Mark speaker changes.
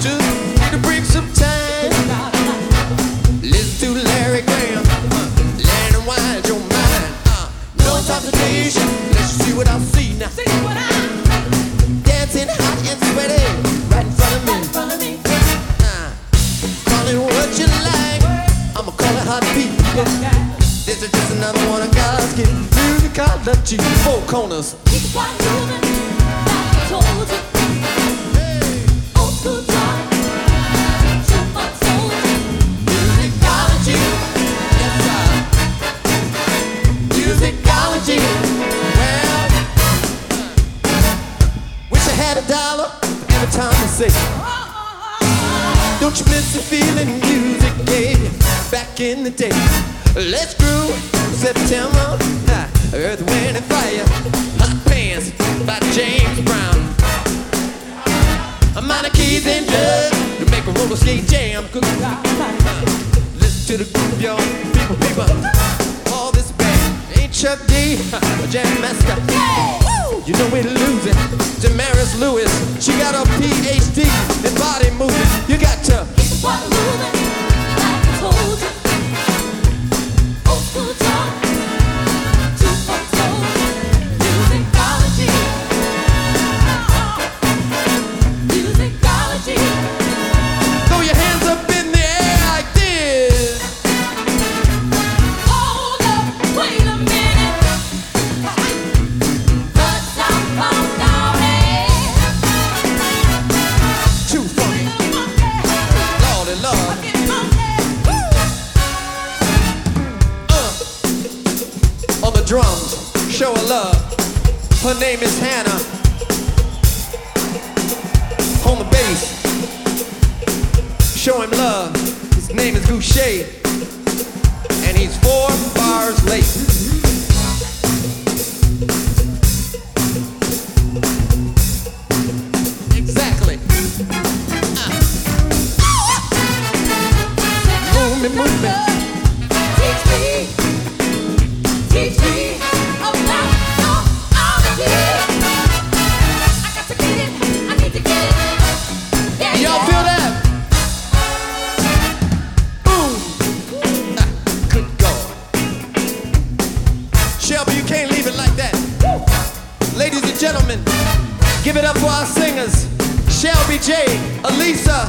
Speaker 1: Just need to break some time. Listen to Larry Graham. Uh, Learn and your mind. Uh, no intoxication. Let's see what I see now.
Speaker 2: What I
Speaker 1: Dancing hot and sweaty. Right in front of me.
Speaker 2: in front of me.
Speaker 1: Uh, call it what you like. I'ma call it hot. This is just another one of God's gift. Musicology. Four corners.
Speaker 2: Keep on moving,
Speaker 1: Don't you feeling music gave back in the day? Let's groove September, Earth, Wind and Fire, Hot Pants by James Brown. I'm on Minor keys and drugs to make a roller skate jam. Listen to the groove, y'all. People, people. All this band ain't Chuck D, a jam master. You know we're losing. Damaris Lewis, she got a PhD in body movement. You got to.
Speaker 2: Keep on moving,
Speaker 1: drums, show her love. Her name is Hannah. On the bass, show him love. His name is Goucher. And he's four bars late. Gentlemen, give it up for our singers, Shelby J, Elisa,